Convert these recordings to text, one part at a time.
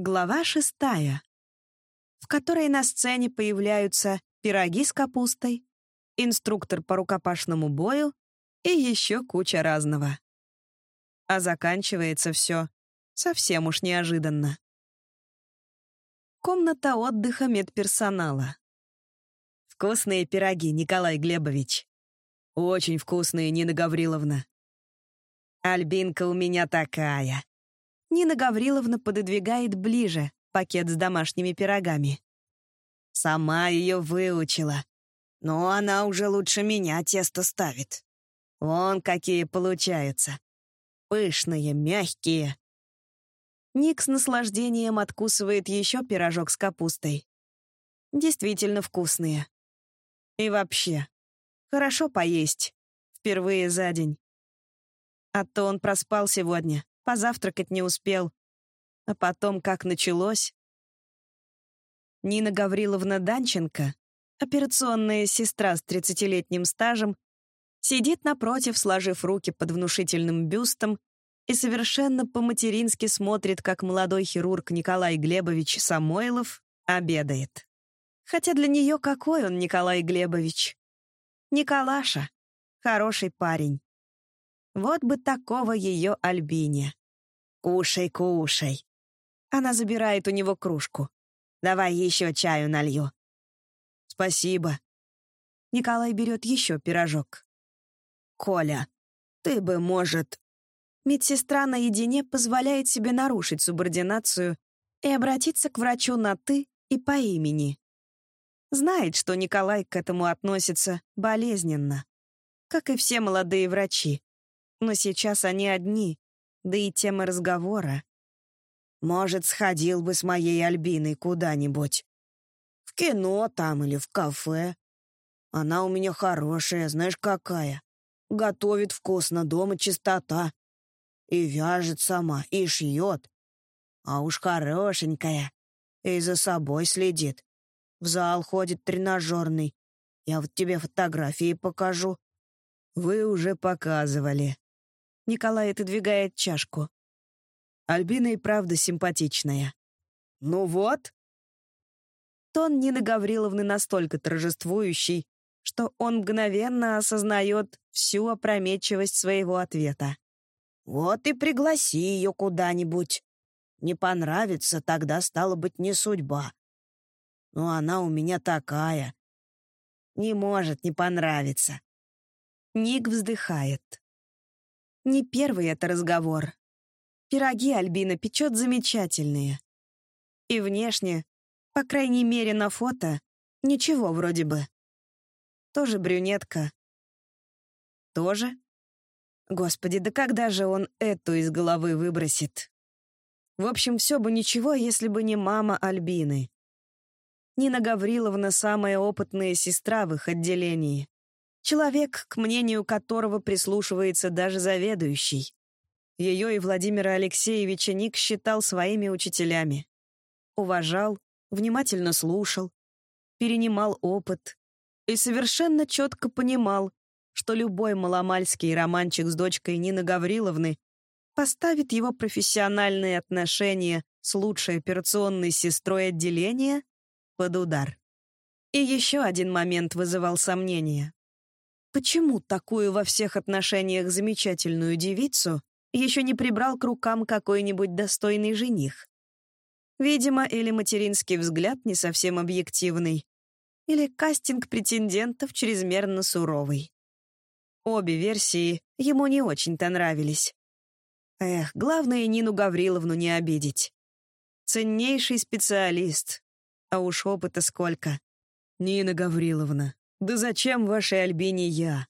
Глава шестая, в которой на сцене появляются пироги с капустой, инструктор по рукопашному бою и еще куча разного. А заканчивается все совсем уж неожиданно. Комната отдыха медперсонала. Вкусные пироги, Николай Глебович. Очень вкусные, Нина Гавриловна. Альбинка у меня такая. Нина Гавриловна пододвигает ближе пакет с домашними пирогами. Сама ее выучила. Но она уже лучше меня тесто ставит. Вон какие получаются. Пышные, мягкие. Ник с наслаждением откусывает еще пирожок с капустой. Действительно вкусные. И вообще, хорошо поесть. Впервые за день. А то он проспал сегодня позавтракать не успел. А потом, как началось... Нина Гавриловна Данченко, операционная сестра с 30-летним стажем, сидит напротив, сложив руки под внушительным бюстом и совершенно по-матерински смотрит, как молодой хирург Николай Глебович Самойлов обедает. Хотя для нее какой он Николай Глебович? Николаша. Хороший парень. Вот бы такого ее Альбине. «Кушай, кушай». Она забирает у него кружку. «Давай еще чаю налью». «Спасибо». Николай берет еще пирожок. «Коля, ты бы, может...» Медсестра наедине позволяет себе нарушить субординацию и обратиться к врачу на «ты» и по имени. Знает, что Николай к этому относится болезненно, как и все молодые врачи. Но сейчас они одни, да и тема разговора. Может, сходил бы с моей Альбиной куда-нибудь. В кино там или в кафе. Она у меня хорошая, знаешь, какая. Готовит вкусно, дома чистота. И вяжет сама, и шьет. А уж хорошенькая. И за собой следит. В зал ходит тренажерный. Я вот тебе фотографии покажу. Вы уже показывали. Николай отодвигает чашку. Альбина и правда симпатичная. «Ну вот». Тон Нины Гавриловны настолько торжествующий, что он мгновенно осознает всю опрометчивость своего ответа. «Вот и пригласи ее куда-нибудь. Не понравится, тогда, стало быть, не судьба. Но она у меня такая. Не может не понравиться». Ник вздыхает. Не первый это разговор. Пироги Альбина печет замечательные. И внешне, по крайней мере на фото, ничего вроде бы. Тоже брюнетка. Тоже? Господи, да когда же он эту из головы выбросит? В общем, все бы ничего, если бы не мама Альбины. Нина Гавриловна — самая опытная сестра в их отделении. Человек, к мнению которого прислушивается даже заведующий. Ее и Владимира Алексеевича Ник считал своими учителями. Уважал, внимательно слушал, перенимал опыт и совершенно четко понимал, что любой маломальский романчик с дочкой Нины Гавриловны поставит его профессиональные отношения с лучшей операционной сестрой отделения под удар. И еще один момент вызывал сомнения. Почему такую во всех отношениях замечательную девицу еще не прибрал к рукам какой-нибудь достойный жених? Видимо, или материнский взгляд не совсем объективный, или кастинг претендентов чрезмерно суровый. Обе версии ему не очень-то нравились. Эх, главное Нину Гавриловну не обидеть. Ценнейший специалист. А уж опыта сколько. Нина Гавриловна, да зачем вашей Альбине я?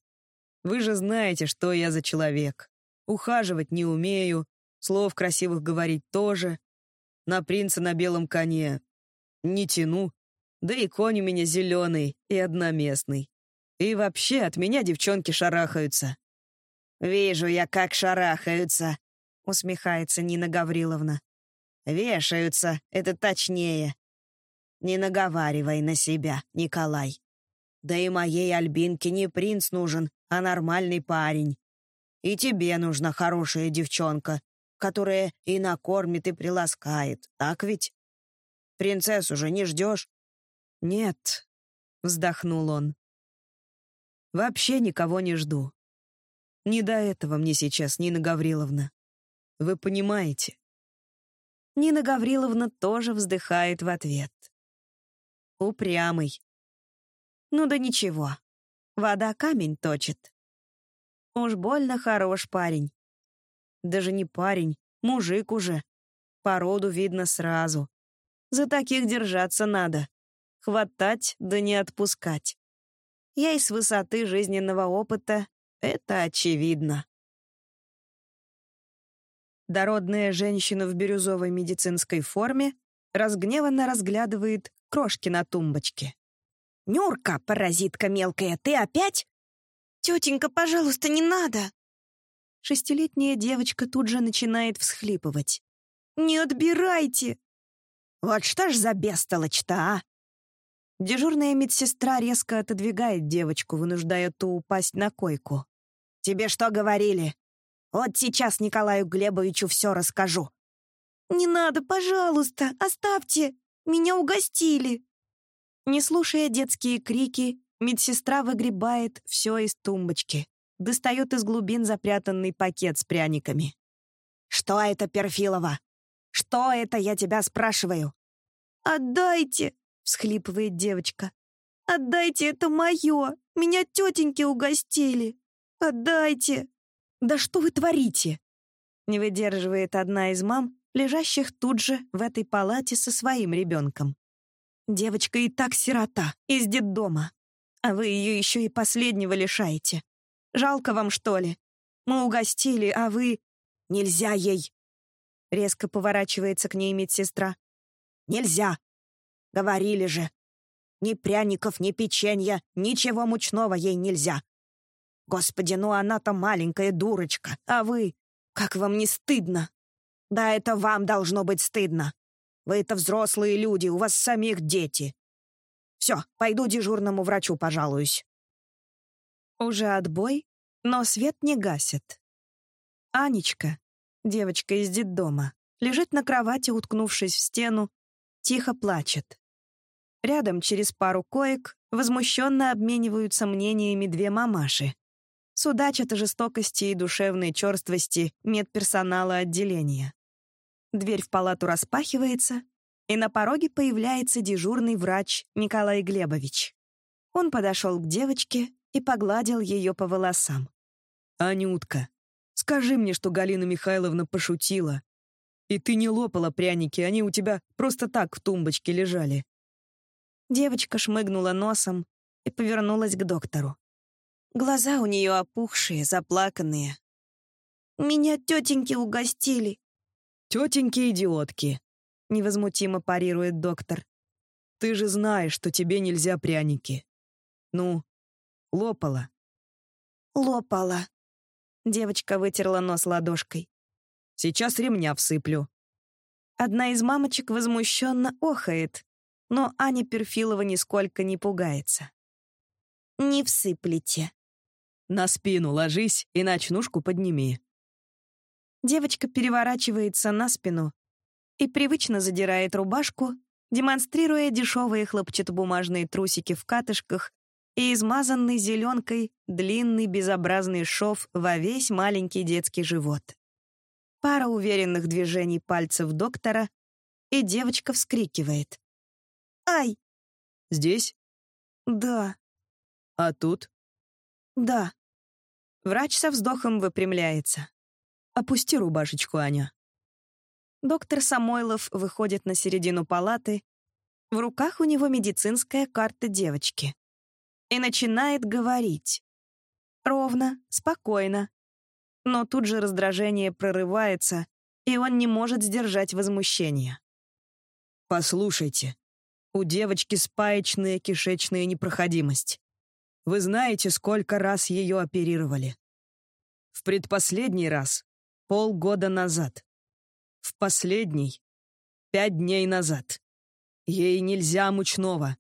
Вы же знаете, что я за человек. Ухаживать не умею, слов красивых говорить тоже. На принца на белом коне не тяну. Да и конь у меня зеленый и одноместный. И вообще от меня девчонки шарахаются. «Вижу я, как шарахаются», — усмехается Нина Гавриловна. «Вешаются, это точнее. Не наговаривай на себя, Николай. Да и моей Альбинке не принц нужен, а нормальный парень. И тебе нужна хорошая девчонка. которая и накормит, и приласкает, так ведь? Принцессу же не ждешь?» «Нет», — вздохнул он. «Вообще никого не жду. Не до этого мне сейчас, Нина Гавриловна. Вы понимаете?» Нина Гавриловна тоже вздыхает в ответ. Упрямый. Ну да ничего. Вода камень точит. Уж больно хорош парень. Даже не парень, мужик уже. Породу видно сразу. За таких держаться надо. Хватать да не отпускать. Ей с высоты жизненного опыта это очевидно. Дородная женщина в бирюзовой медицинской форме разгневанно разглядывает крошки на тумбочке. «Нюрка, паразитка мелкая, ты опять?» «Тетенька, пожалуйста, не надо!» Шестилетняя девочка тут же начинает всхлипывать. «Не отбирайте!» «Вот что ж за бестолочь-то, а?» Дежурная медсестра резко отодвигает девочку, вынуждая ту упасть на койку. «Тебе что говорили? Вот сейчас Николаю Глебовичу все расскажу». «Не надо, пожалуйста, оставьте! Меня угостили!» Не слушая детские крики, медсестра выгребает все из тумбочки, достает из глубин запрятанный пакет с пряниками. «Что это, Перфилова? Что это, я тебя спрашиваю?» «Отдайте!» всхлипывает девочка. «Отдайте, это мое! Меня тетеньки угостили! Отдайте!» «Да что вы творите?» Не выдерживает одна из мам, лежащих тут же в этой палате со своим ребенком. Девочка и так сирота, из детдома. А вы ее еще и последнего лишаете. Жалко вам, что ли? Мы угостили, а вы... Нельзя ей!» Резко поворачивается к ней медсестра. «Нельзя! Говорили же. Ни пряников, ни печенья, ничего мучного ей нельзя. Господи, ну она-то маленькая дурочка, а вы... Как вам не стыдно? Да это вам должно быть стыдно. Вы это взрослые люди, у вас самих дети. Все, пойду дежурному врачу пожалуюсь. Уже отбой, но свет не гасит. Анечка, девочка из детдома, лежит на кровати, уткнувшись в стену, тихо плачет. Рядом, через пару коек, возмущенно обмениваются мнениями две мамаши. Судачат о жестокости и душевной черствости медперсонала отделения. Дверь в палату распахивается, и на пороге появляется дежурный врач Николай Глебович. Он подошел к девочке и погладил ее по волосам. «Анютка, скажи мне, что Галина Михайловна пошутила. И ты не лопала пряники, они у тебя просто так в тумбочке лежали». Девочка шмыгнула носом и повернулась к доктору. Глаза у нее опухшие, заплаканные. «Меня тетеньки угостили». «Тетеньки-идиотки», — невозмутимо парирует доктор. «Ты же знаешь, что тебе нельзя пряники. Ну, лопала». «Лопала». Девочка вытерла нос ладошкой. Сейчас ремня всыплю». Одна из мамочек возмущенно охает, но Аня Перфилова нисколько не пугается. «Не всыплете». «На спину ложись и ночнушку подними». Девочка переворачивается на спину и привычно задирает рубашку, демонстрируя дешевые хлопчатобумажные трусики в катышках и измазанный зеленкой длинный безобразный шов во весь маленький детский живот. Пара уверенных движений пальцев доктора, и девочка вскрикивает. «Ай!» «Здесь?» «Да». «А тут?» «Да». Врач со вздохом выпрямляется. «Опусти рубашечку, Аня». Доктор Самойлов выходит на середину палаты. В руках у него медицинская карта девочки. И начинает говорить. Ровно, спокойно, но тут же раздражение прорывается, и он не может сдержать возмущение. «Послушайте, у девочки спаечная кишечная непроходимость. Вы знаете, сколько раз ее оперировали? В предпоследний раз — полгода назад. В последний — пять дней назад. Ей нельзя мучного.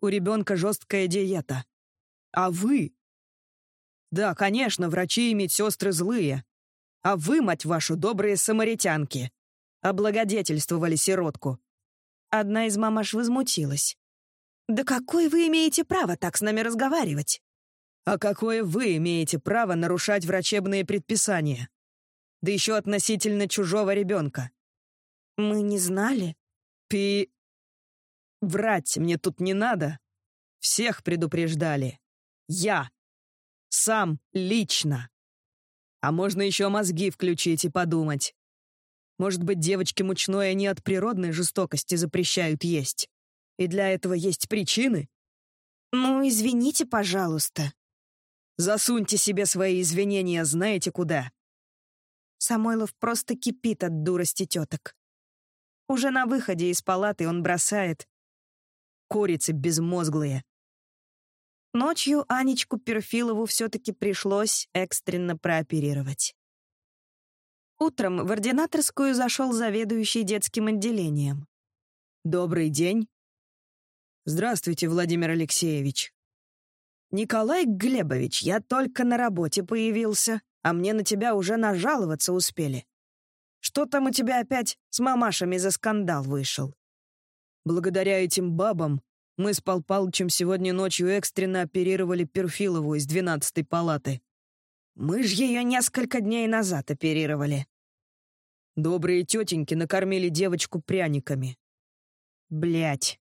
У ребенка жесткая диета. А вы да, конечно, врачи и медсестры злые. А вы, мать вашу, добрые самаритянки, облагодетельствовали сиротку. Одна из мамаш возмутилась. «Да какое вы имеете право так с нами разговаривать?» «А какое вы имеете право нарушать врачебные предписания? Да еще относительно чужого ребенка». «Мы не знали». «Пи...» «Врать мне тут не надо. Всех предупреждали. Я. Сам, лично. А можно еще мозги включить и подумать. Может быть, девочки мучное не от природной жестокости запрещают есть. И для этого есть причины? Ну, извините, пожалуйста. Засуньте себе свои извинения знаете куда. Самойлов просто кипит от дурости теток. Уже на выходе из палаты он бросает. Курицы безмозглые. Ночью Анечку Перфилову все-таки пришлось экстренно прооперировать. Утром в ординаторскую зашел заведующий детским отделением. «Добрый день». «Здравствуйте, Владимир Алексеевич». «Николай Глебович, я только на работе появился, а мне на тебя уже нажаловаться успели. Что там у тебя опять с мамашами за скандал вышел?» «Благодаря этим бабам мы с Пал Палычем сегодня ночью экстренно оперировали Перфилову из двенадцатой палаты. Мы ж ее несколько дней назад оперировали. Добрые тетеньки накормили девочку пряниками. Блять.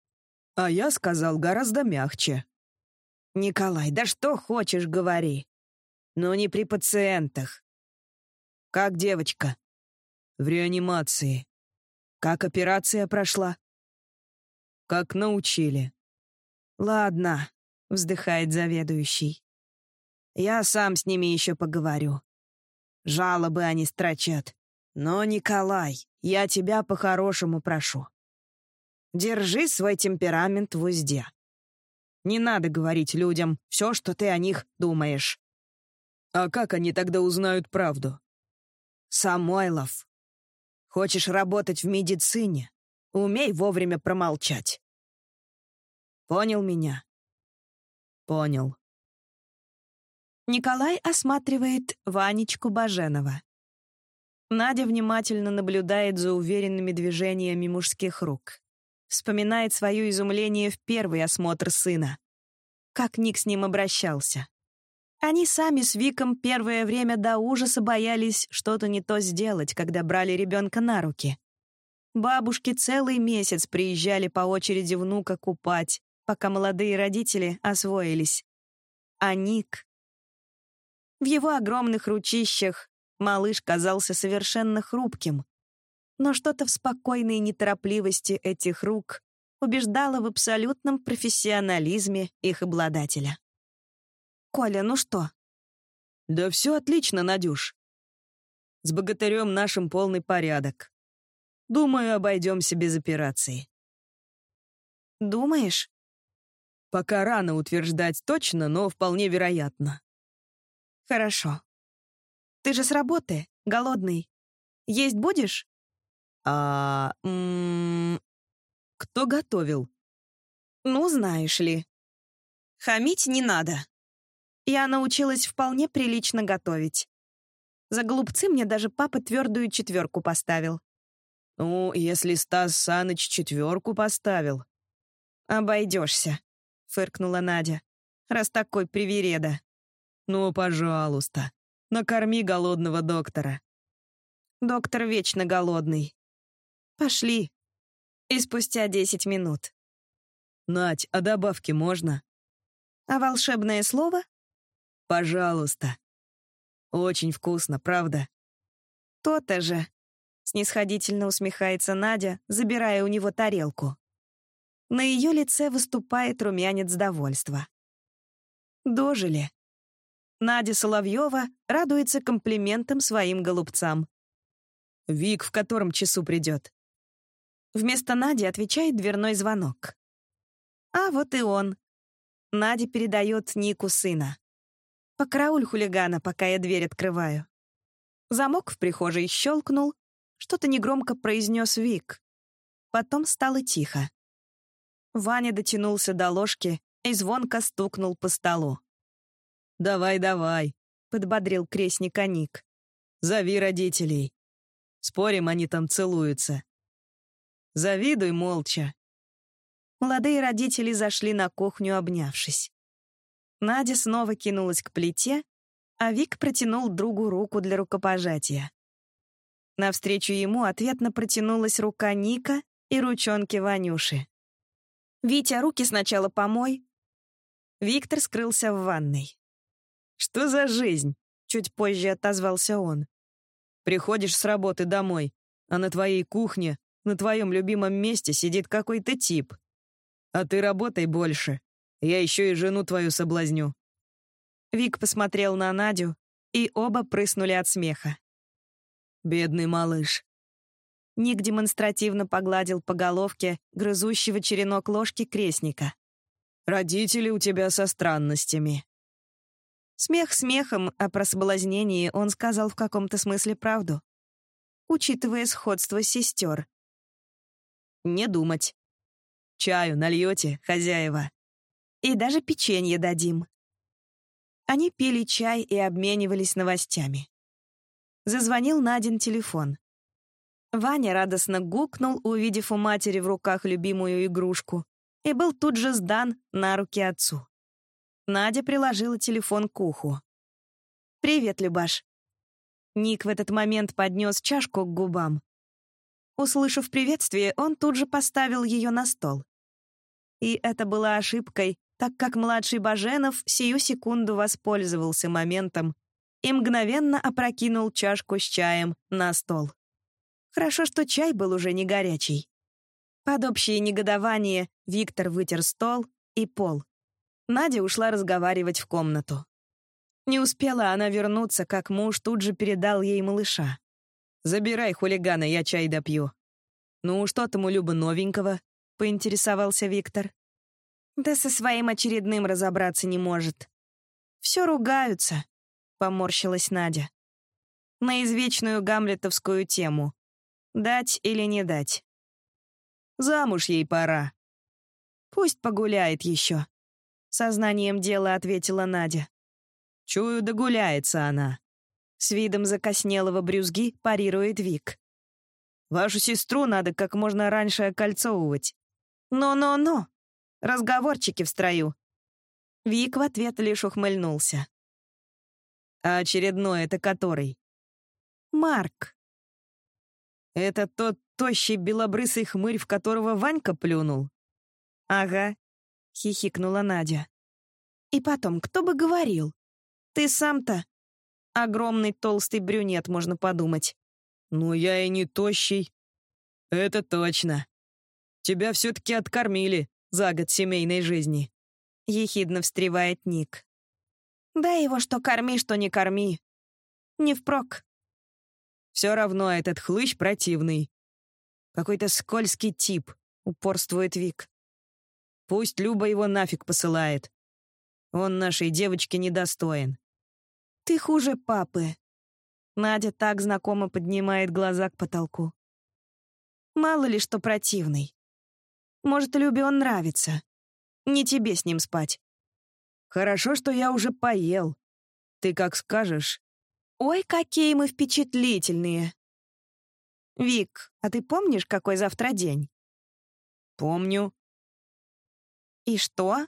А я сказал гораздо мягче. Николай, да что хочешь, говори. Но не при пациентах. Как девочка? В реанимации. Как операция прошла? Как научили. Ладно, вздыхает заведующий. Я сам с ними еще поговорю. Жалобы они строчат. Но, Николай, я тебя по-хорошему прошу. Держи свой темперамент в узде. Не надо говорить людям все, что ты о них думаешь. А как они тогда узнают правду? Самойлов. Хочешь работать в медицине? Умей вовремя промолчать. Понял меня? Понял. Николай осматривает Ванечку Баженова. Надя внимательно наблюдает за уверенными движениями мужских рук. Вспоминает свое изумление в первый осмотр сына. Как Ник с ним обращался. Они сами с Виком первое время до ужаса боялись что-то не то сделать, когда брали ребенка на руки. Бабушки целый месяц приезжали по очереди внука купать, пока молодые родители освоились. А Ник в его огромных ручищах малыш казался совершенно хрупким. Но что-то в спокойной неторопливости этих рук убеждало в абсолютном профессионализме их обладателя. «Коля, ну что?» «Да все отлично, Надюш. С богатырем нашим полный порядок. Думаю, обойдемся без операции». «Думаешь?» «Пока рано утверждать точно, но вполне вероятно. «Хорошо. Ты же с работы, голодный. Есть будешь?» «А... М -м, кто готовил?» «Ну, знаешь ли. Хамить не надо. Я научилась вполне прилично готовить. За голубцы мне даже папа твердую четверку поставил». «Ну, если Стас Саныч четверку поставил...» «Обойдешься», — фыркнула Надя, «раз такой привереда». «Ну, пожалуйста, накорми голодного доктора». Доктор вечно голодный. Пошли. И спустя десять минут. Нать, а добавки можно? А волшебное слово? Пожалуйста. Очень вкусно, правда? То-то же. Снисходительно усмехается Надя, забирая у него тарелку. На ее лице выступает румянец довольства. Дожили. Надя Соловьева радуется комплиментам своим голубцам. «Вик в котором часу придет?» Вместо Нади отвечает дверной звонок. А вот и он. Надя передает Нику сына. «Покрауль хулигана, пока я дверь открываю». Замок в прихожей щелкнул, что-то негромко произнес Вик. Потом стало тихо. Ваня дотянулся до ложки и звонко стукнул по столу. «Давай, давай», — подбодрил крестника Ник. Зови родителей. Спорим, они там целуются. Завидуй молча. Молодые родители зашли на кухню, обнявшись. Надя снова кинулась к плите, а Вик протянул другу руку для рукопожатия. Навстречу ему ответно протянулась рука Ника и ручонки Ванюши. «Витя, руки сначала помой». Виктор скрылся в ванной. «Что за жизнь?» — чуть позже отозвался он. «Приходишь с работы домой, а на твоей кухне, на твоем любимом месте сидит какой-то тип. А ты работай больше. Я еще и жену твою соблазню». Вик посмотрел на Надю, и оба прыснули от смеха. Бедный малыш. Ник демонстративно погладил по головке грызущего черенок ложки крестника. «Родители у тебя со странностями». Смех смехом, а про соблазнение он сказал в каком-то смысле правду. Учитывая сходство сестер. «Не думать. Чаю нальете, хозяева. И даже печенье дадим». Они пили чай и обменивались новостями. Зазвонил Надин телефон. Ваня радостно гукнул, увидев у матери в руках любимую игрушку, и был тут же сдан на руки отцу. Надя приложила телефон к уху. «Привет, Любаш». Ник в этот момент поднес чашку к губам. Услышав приветствие, он тут же поставил ее на стол. И это была ошибкой, так как младший Баженов сию секунду воспользовался моментом и мгновенно опрокинул чашку с чаем на стол. Хорошо, что чай был уже не горячий. Под общее негодование Виктор вытер стол и пол. Надя ушла разговаривать в комнату. Не успела она вернуться, как муж тут же передал ей малыша. «Забирай, хулигана, я чай допью». «Ну, что там у Любы новенького?» — поинтересовался Виктор. «Да со своим очередным разобраться не может. Все ругаются. — поморщилась Надя. «На извечную гамлетовскую тему. Дать или не дать?» «Замуж ей пора». «Пусть погуляет еще», — сознанием дела ответила Надя. «Чую, догуляется она». С видом закоснелого брюзги парирует Вик. «Вашу сестру надо как можно раньше окольцовывать». «Но-но-но! Разговорчики в строю». Вик в ответ лишь ухмыльнулся. А очередной — это который? Марк. Это тот тощий белобрысый хмырь, в которого Ванька плюнул? Ага, хихикнула Надя. И потом, кто бы говорил? Ты сам-то огромный толстый брюнет, можно подумать. Ну, я и не тощий. Это точно. Тебя все-таки откормили за год семейной жизни. Ехидно встревает Ник. Дай его что корми, что не корми. Не впрок. Все равно этот хлыщ противный. Какой-то скользкий тип, упорствует Вик. Пусть Люба его нафиг посылает. Он нашей девочке недостоин. Ты хуже папы. Надя так знакомо поднимает глаза к потолку. Мало ли что противный. Может, Любе он нравится. Не тебе с ним спать. Хорошо, что я уже поел. Ты как скажешь. Ой, какие мы впечатлительные. Вик, а ты помнишь, какой завтра день? Помню. И что?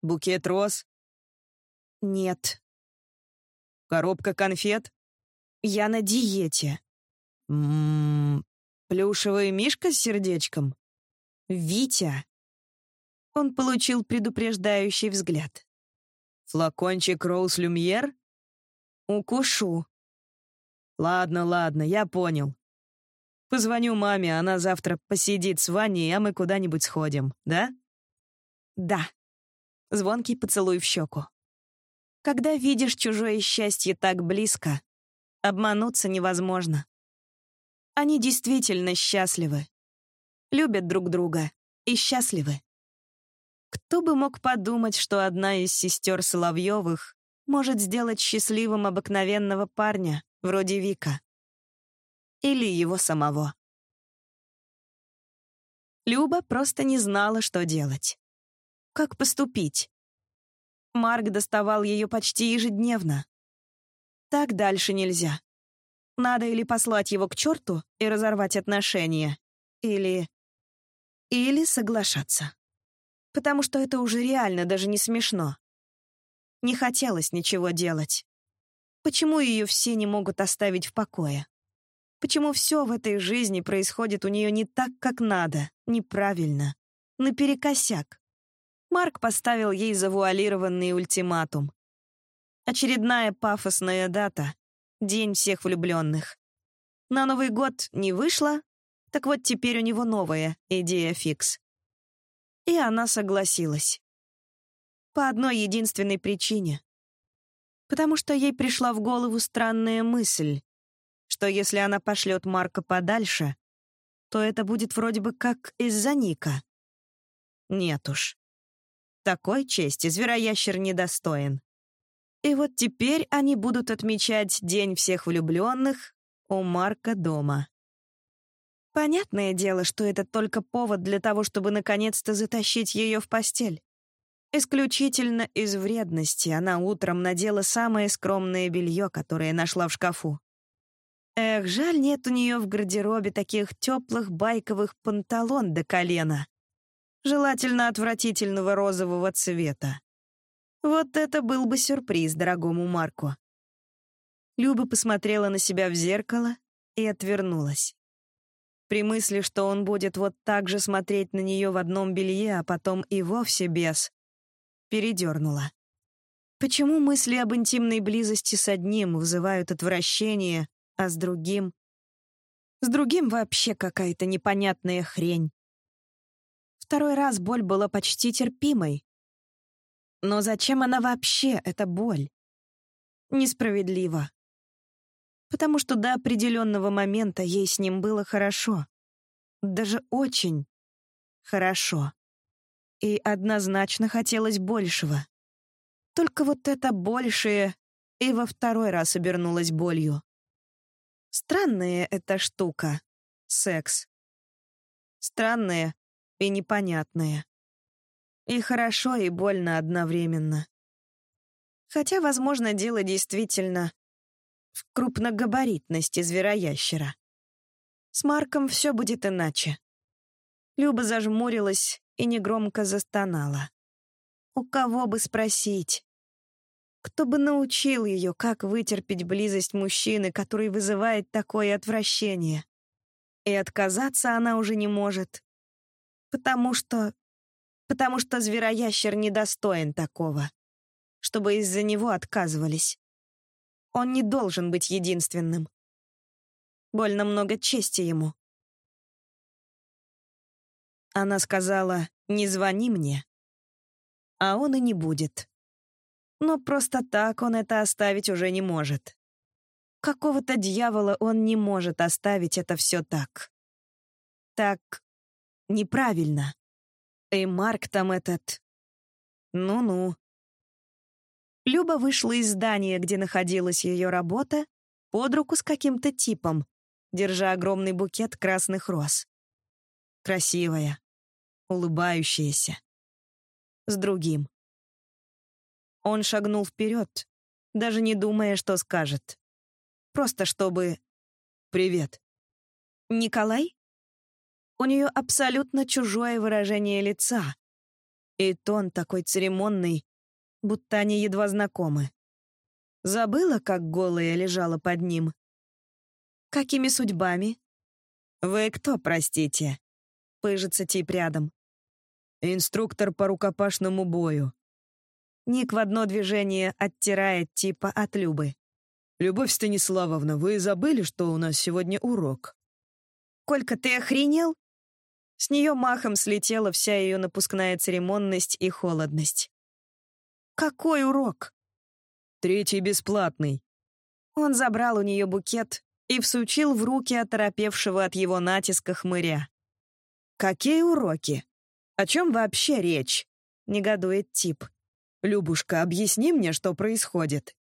Букет роз? Нет. Коробка конфет? Я на диете. Ммм, плюшевый мишка с сердечком? Витя, он получил предупреждающий взгляд. «Флакончик Роуз Люмьер?» «Укушу». «Ладно, ладно, я понял. Позвоню маме, она завтра посидит с Ваней, а мы куда-нибудь сходим, да?» «Да». Звонкий поцелуй в щеку. Когда видишь чужое счастье так близко, обмануться невозможно. Они действительно счастливы. Любят друг друга и счастливы. Кто бы мог подумать, что одна из сестер Соловьевых может сделать счастливым обыкновенного парня, вроде Вика. Или его самого. Люба просто не знала, что делать. Как поступить? Марк доставал ее почти ежедневно. Так дальше нельзя. Надо или послать его к черту и разорвать отношения, или... или соглашаться. Потому что это уже реально даже не смешно. Не хотелось ничего делать. Почему ее все не могут оставить в покое? Почему все в этой жизни происходит у нее не так, как надо, неправильно, наперекосяк? Марк поставил ей завуалированный ультиматум. Очередная пафосная дата — День всех влюбленных. На Новый год не вышло, так вот теперь у него новая идея фикс. И она согласилась. По одной единственной причине. Потому что ей пришла в голову странная мысль, что если она пошлет Марка подальше, то это будет вроде бы как из-за Ника. Нет уж. Такой чести звероящер недостоин. И вот теперь они будут отмечать День всех влюбленных у Марка дома. Понятное дело, что это только повод для того, чтобы наконец-то затащить ее в постель. Исключительно из вредности она утром надела самое скромное белье, которое нашла в шкафу. Эх, жаль, нет у нее в гардеробе таких теплых байковых панталон до колена. Желательно отвратительного розового цвета. Вот это был бы сюрприз дорогому Марку. Люба посмотрела на себя в зеркало и отвернулась. При мысли, что он будет вот так же смотреть на нее в одном белье, а потом и вовсе без, передернула. Почему мысли об интимной близости с одним вызывают отвращение, а с другим... С другим вообще какая-то непонятная хрень. Второй раз боль была почти терпимой. Но зачем она вообще, эта боль? Несправедливо. Потому что до определенного момента ей с ним было хорошо. Даже очень хорошо и однозначно хотелось большего. Только вот это большее и во второй раз обернулось болью. Странная эта штука — секс. Странная и непонятная. И хорошо, и больно одновременно. Хотя, возможно, дело действительно в крупногабаритности звероящера. С Марком все будет иначе. Люба зажмурилась и негромко застонала. У кого бы спросить? Кто бы научил ее, как вытерпеть близость мужчины, который вызывает такое отвращение? И отказаться она уже не может. Потому что... Потому что звероящер недостоин такого. Чтобы из-за него отказывались. Он не должен быть единственным. Больно много чести ему. Она сказала «не звони мне». А он и не будет. Но просто так он это оставить уже не может. Какого-то дьявола он не может оставить это все так. Так неправильно. И Марк там этот... Ну-ну. Люба вышла из здания, где находилась ее работа, под руку с каким-то типом, держа огромный букет красных роз. Красивая, улыбающаяся. С другим. Он шагнул вперед, даже не думая, что скажет. Просто чтобы... «Привет». «Николай?» У нее абсолютно чужое выражение лица. И тон такой церемонный, будто они едва знакомы. Забыла, как голая лежала под ним? Какими судьбами? Вы кто, простите? Пыжится тип рядом. Инструктор по рукопашному бою. Ник в одно движение оттирает типа от Любы. «Любовь Станиславовна, вы забыли, что у нас сегодня урок?» «Колька, ты охренел?» С нее махом слетела вся ее напускная церемонность и холодность. «Какой урок?» «Третий бесплатный». Он забрал у нее букет и всучил в руки оторопевшего от его натиска хмыря. «Какие уроки? О чем вообще речь?» — негодует тип. «Любушка, объясни мне, что происходит».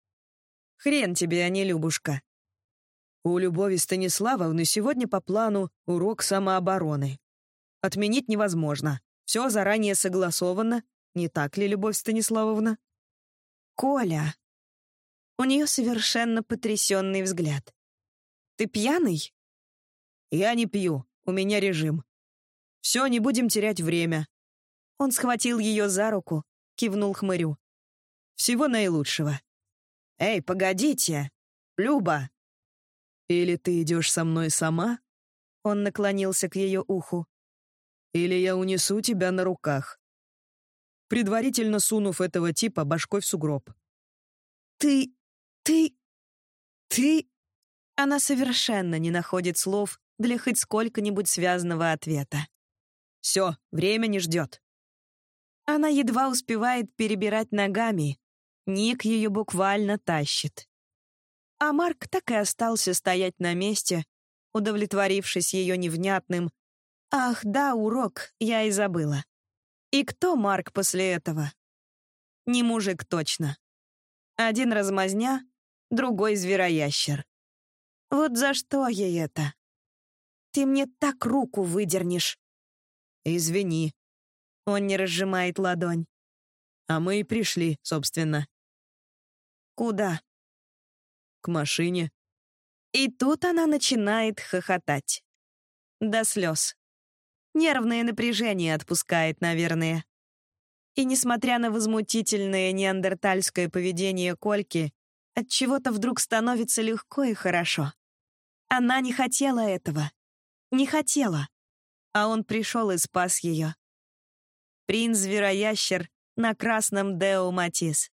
«Хрен тебе, а не Любушка». У Любови Станиславовны сегодня по плану урок самообороны. Отменить невозможно. Все заранее согласовано. Не так ли, Любовь Станиславовна? Коля. У нее совершенно потрясенный взгляд. Ты пьяный?» «Я не пью, у меня режим. Все, не будем терять время». Он схватил ее за руку, кивнул хмырю. «Всего наилучшего». «Эй, погодите! Люба!» «Или ты идешь со мной сама?» Он наклонился к ее уху. «Или я унесу тебя на руках» предварительно сунув этого типа башкой в сугроб. «Ты... ты... ты...» Она совершенно не находит слов для хоть сколько-нибудь связанного ответа. «Все, время не ждет». Она едва успевает перебирать ногами. Ник ее буквально тащит. А Марк так и остался стоять на месте, удовлетворившись ее невнятным «Ах, да, урок, я и забыла». И кто Марк после этого? Не мужик точно. Один размазня, другой звероящер. Вот за что ей это? Ты мне так руку выдернешь. Извини. Он не разжимает ладонь. А мы и пришли, собственно. Куда? К машине. И тут она начинает хохотать. До слез. Нервное напряжение отпускает, наверное. И несмотря на возмутительное неандертальское поведение Кольки, от чего-то вдруг становится легко и хорошо. Она не хотела этого. Не хотела. А он пришел и спас ее. Принц-звероящер на красном Део Матис.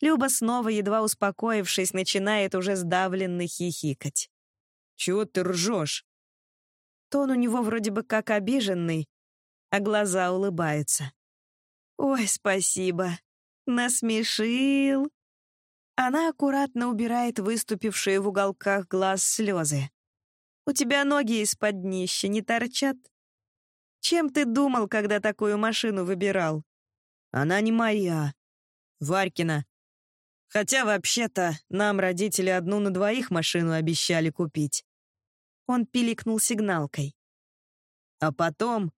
Люба снова, едва успокоившись, начинает уже сдавленно хихикать. «Чего ты ржешь?» Тон у него вроде бы как обиженный, а глаза улыбаются. «Ой, спасибо. Насмешил». Она аккуратно убирает выступившие в уголках глаз слезы. «У тебя ноги из-под днища не торчат? Чем ты думал, когда такую машину выбирал?» «Она не моя. Варькина. Хотя, вообще-то, нам родители одну на двоих машину обещали купить». Он пиликнул сигналкой. А потом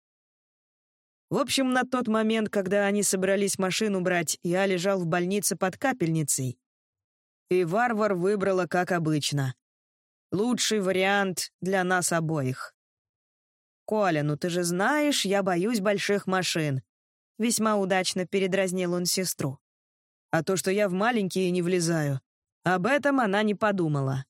в общем, на тот момент, когда они собрались машину брать, я лежал в больнице под капельницей. И варвар выбрала, как обычно. Лучший вариант для нас обоих. «Коля, ну ты же знаешь, я боюсь больших машин», — весьма удачно передразнил он сестру. А то, что я в маленькие не влезаю, об этом она не подумала.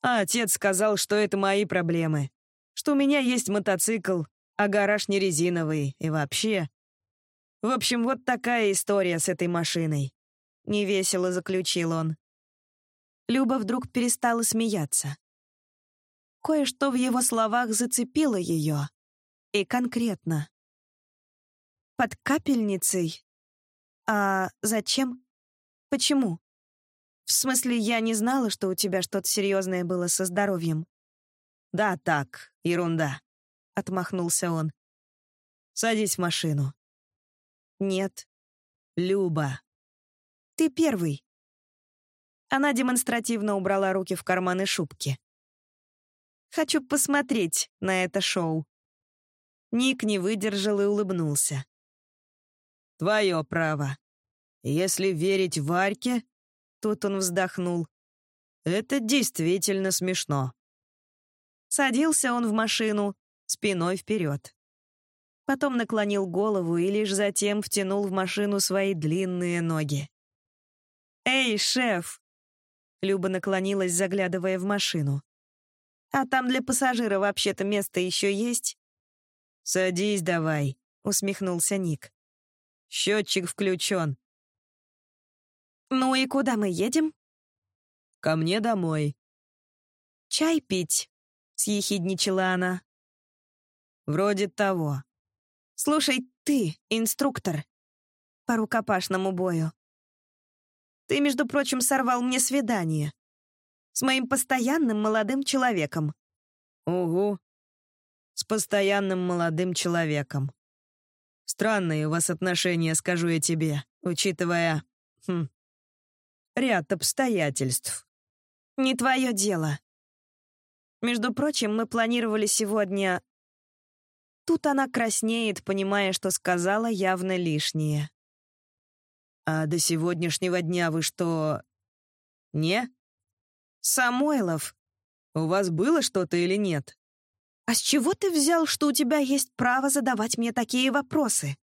А отец сказал, что это мои проблемы, что у меня есть мотоцикл, а гараж не резиновый, и вообще... В общем, вот такая история с этой машиной. Невесело заключил он. Люба вдруг перестала смеяться. Кое-что в его словах зацепило ее. И конкретно. Под капельницей? А зачем? Почему? В смысле, я не знала, что у тебя что-то серьезное было со здоровьем. Да, так, ерунда отмахнулся он. Садись в машину. Нет. Люба. Ты первый. Она демонстративно убрала руки в карманы шубки. Хочу посмотреть на это шоу. Ник не выдержал и улыбнулся. Твое право. Если верить Варьке, тут он вздохнул, это действительно смешно. Садился он в машину, спиной вперед. Потом наклонил голову и лишь затем втянул в машину свои длинные ноги. «Эй, шеф!» Люба наклонилась, заглядывая в машину. «А там для пассажира вообще-то место еще есть?» «Садись давай», — усмехнулся Ник. «Счетчик включен». «Ну и куда мы едем?» «Ко мне домой». «Чай пить», — съехидничала она. Вроде того. Слушай, ты, инструктор, по рукопашному бою. Ты, между прочим, сорвал мне свидание. С моим постоянным молодым человеком. Угу. С постоянным молодым человеком. Странные у вас отношения, скажу я тебе, учитывая... Хм, ряд обстоятельств. Не твое дело. Между прочим, мы планировали сегодня Тут она краснеет, понимая, что сказала явно лишнее. «А до сегодняшнего дня вы что...» «Не?» «Самойлов». У вас было что-то или нет? А с чего ты взял, что у тебя есть право задавать мне такие вопросы?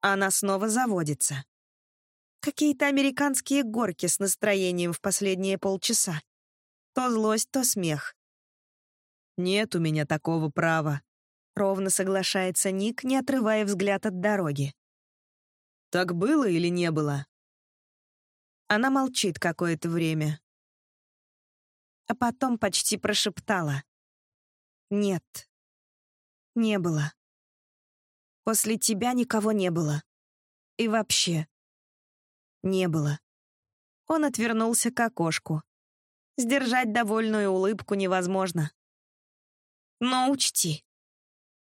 Она снова заводится. Какие-то американские горки с настроением в последние полчаса. То злость, то смех. «Нет у меня такого права», — ровно соглашается Ник, не отрывая взгляд от дороги. «Так было или не было?» Она молчит какое-то время. А потом почти прошептала. «Нет, не было. После тебя никого не было. И вообще, не было». Он отвернулся к окошку. Сдержать довольную улыбку невозможно. Но учти,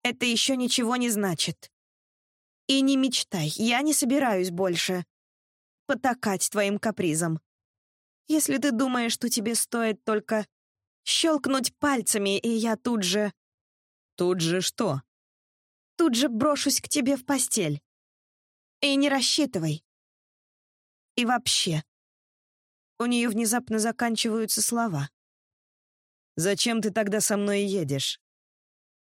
это еще ничего не значит. И не мечтай, я не собираюсь больше потакать твоим капризам. Если ты думаешь, что тебе стоит только щелкнуть пальцами, и я тут же... Тут же что? Тут же брошусь к тебе в постель. И не рассчитывай. И вообще. У нее внезапно заканчиваются слова. «Зачем ты тогда со мной едешь?»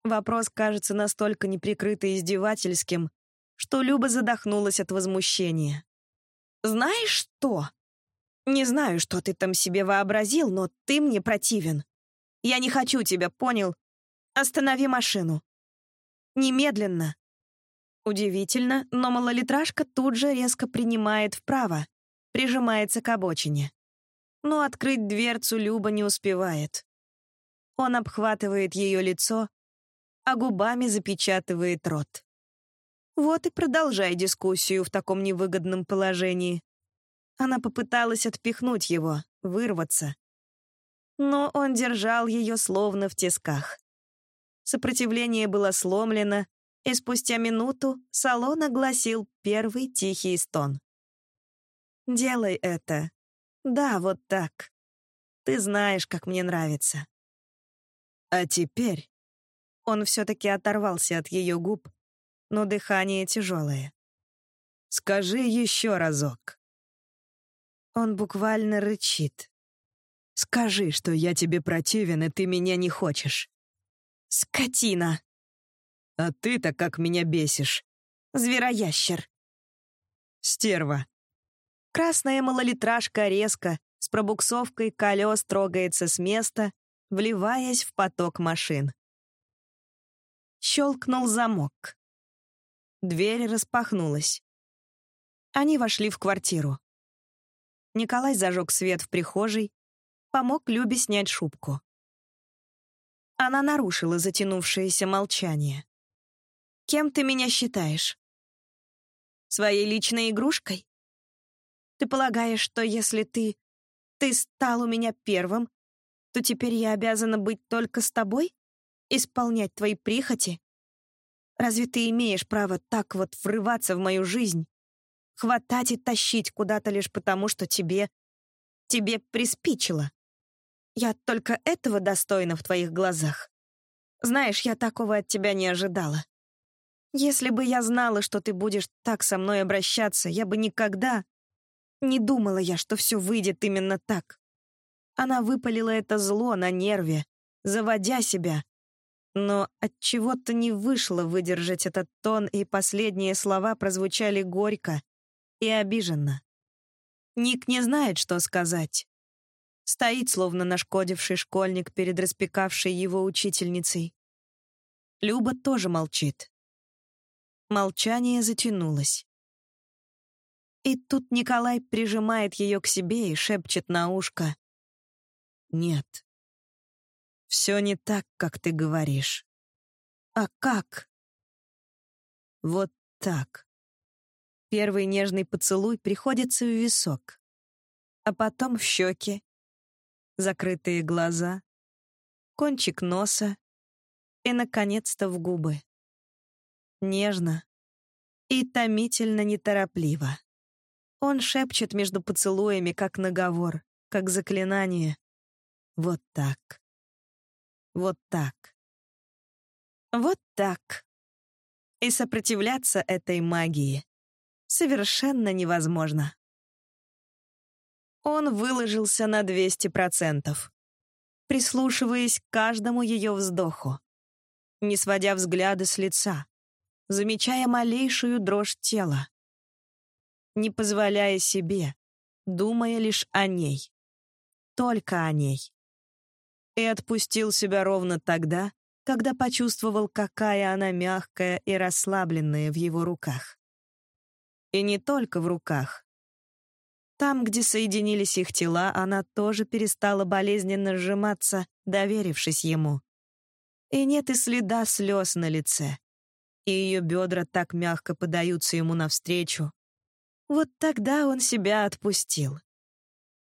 Вопрос кажется настолько неприкрыто издевательским, что Люба задохнулась от возмущения. «Знаешь что? Не знаю, что ты там себе вообразил, но ты мне противен. Я не хочу тебя, понял? Останови машину. Немедленно». Удивительно, но малолитражка тут же резко принимает вправо, прижимается к обочине. Но открыть дверцу Люба не успевает. Он обхватывает ее лицо, а губами запечатывает рот. Вот и продолжай дискуссию в таком невыгодном положении. Она попыталась отпихнуть его, вырваться. Но он держал ее словно в тисках. Сопротивление было сломлено, и спустя минуту салон огласил первый тихий стон. «Делай это. Да, вот так. Ты знаешь, как мне нравится». А теперь он все-таки оторвался от ее губ, но дыхание тяжелое. «Скажи еще разок». Он буквально рычит. «Скажи, что я тебе противен, и ты меня не хочешь». «Скотина!» «А ты-то как меня бесишь!» «Звероящер!» «Стерва!» Красная малолитражка резко, с пробуксовкой колес трогается с места, вливаясь в поток машин. Щелкнул замок. Дверь распахнулась. Они вошли в квартиру. Николай зажег свет в прихожей, помог Любе снять шубку. Она нарушила затянувшееся молчание. «Кем ты меня считаешь? Своей личной игрушкой? Ты полагаешь, что если ты... ты стал у меня первым, то теперь я обязана быть только с тобой? Исполнять твои прихоти? Разве ты имеешь право так вот врываться в мою жизнь? Хватать и тащить куда-то лишь потому, что тебе... тебе приспичило? Я только этого достойна в твоих глазах. Знаешь, я такого от тебя не ожидала. Если бы я знала, что ты будешь так со мной обращаться, я бы никогда... Не думала я, что все выйдет именно так. Она выпалила это зло на нерве, заводя себя. Но от чего то не вышло выдержать этот тон, и последние слова прозвучали горько и обиженно. Ник не знает, что сказать. Стоит, словно нашкодивший школьник перед распекавшей его учительницей. Люба тоже молчит. Молчание затянулось. И тут Николай прижимает ее к себе и шепчет на ушко. Нет. Все не так, как ты говоришь. А как? Вот так. Первый нежный поцелуй приходится в висок, а потом в щеки, закрытые глаза, кончик носа и, наконец-то, в губы. Нежно и томительно неторопливо. Он шепчет между поцелуями, как наговор, как заклинание. Вот так. Вот так. Вот так. И сопротивляться этой магии совершенно невозможно. Он выложился на 200%. прислушиваясь к каждому ее вздоху, не сводя взгляды с лица, замечая малейшую дрожь тела, не позволяя себе, думая лишь о ней, только о ней. И отпустил себя ровно тогда, когда почувствовал, какая она мягкая и расслабленная в его руках. И не только в руках. Там, где соединились их тела, она тоже перестала болезненно сжиматься, доверившись ему. И нет и следа слез на лице. И ее бедра так мягко подаются ему навстречу. Вот тогда он себя отпустил.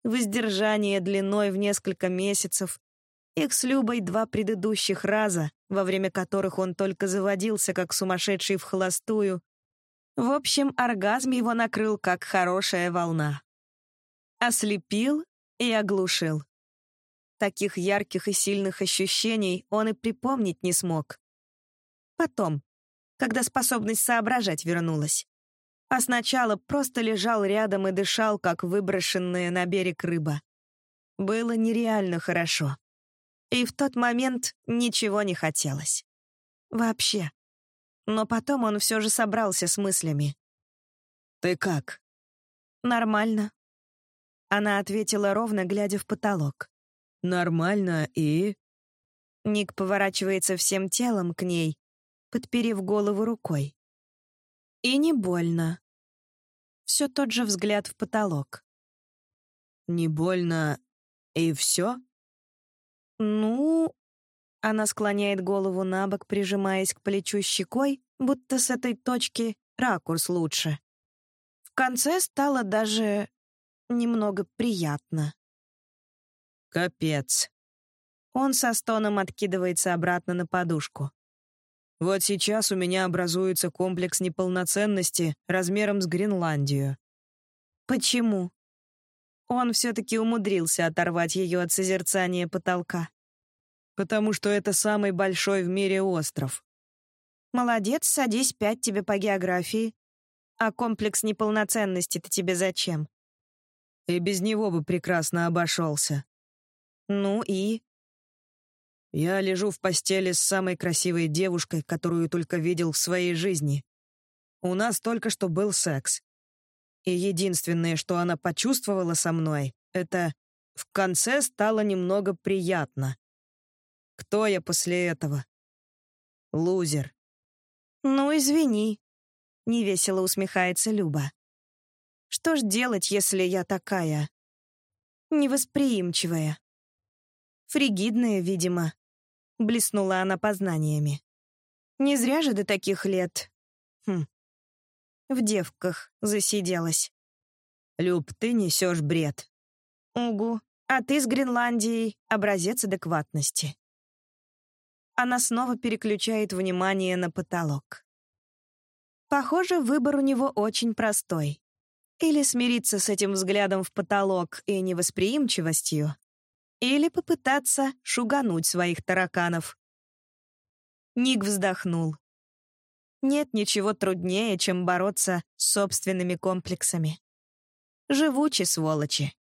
Воздержание длиной в несколько месяцев, их с Любой два предыдущих раза, во время которых он только заводился, как сумасшедший в холостую. В общем, оргазм его накрыл, как хорошая волна. Ослепил и оглушил. Таких ярких и сильных ощущений он и припомнить не смог. Потом, когда способность соображать вернулась. А сначала просто лежал рядом и дышал, как выброшенная на берег рыба. Было нереально хорошо. И в тот момент ничего не хотелось. Вообще. Но потом он все же собрался с мыслями. «Ты как?» «Нормально». Она ответила ровно, глядя в потолок. «Нормально и...» Ник поворачивается всем телом к ней, подперев голову рукой. И не больно. Все тот же взгляд в потолок. «Не больно и все?» «Ну...» Она склоняет голову на бок, прижимаясь к плечу щекой, будто с этой точки ракурс лучше. В конце стало даже немного приятно. «Капец». Он со стоном откидывается обратно на подушку. «Вот сейчас у меня образуется комплекс неполноценности размером с Гренландию». «Почему?» Он все-таки умудрился оторвать ее от созерцания потолка. «Потому что это самый большой в мире остров». «Молодец, садись, пять тебе по географии. А комплекс неполноценности-то тебе зачем?» «И без него бы прекрасно обошелся». «Ну и?» «Я лежу в постели с самой красивой девушкой, которую только видел в своей жизни. У нас только что был секс. И единственное, что она почувствовала со мной, это в конце стало немного приятно. Кто я после этого? Лузер. «Ну, извини», — невесело усмехается Люба. «Что ж делать, если я такая? Невосприимчивая. Фригидная, видимо», — блеснула она познаниями. «Не зря же до таких лет. Хм, в девках засиделась. «Люб, ты несешь бред». «Угу. А ты с Гренландией — образец адекватности». Она снова переключает внимание на потолок. Похоже, выбор у него очень простой. Или смириться с этим взглядом в потолок и невосприимчивостью, или попытаться шугануть своих тараканов. Ник вздохнул. Нет ничего труднее, чем бороться с собственными комплексами. Живучи, сволочи.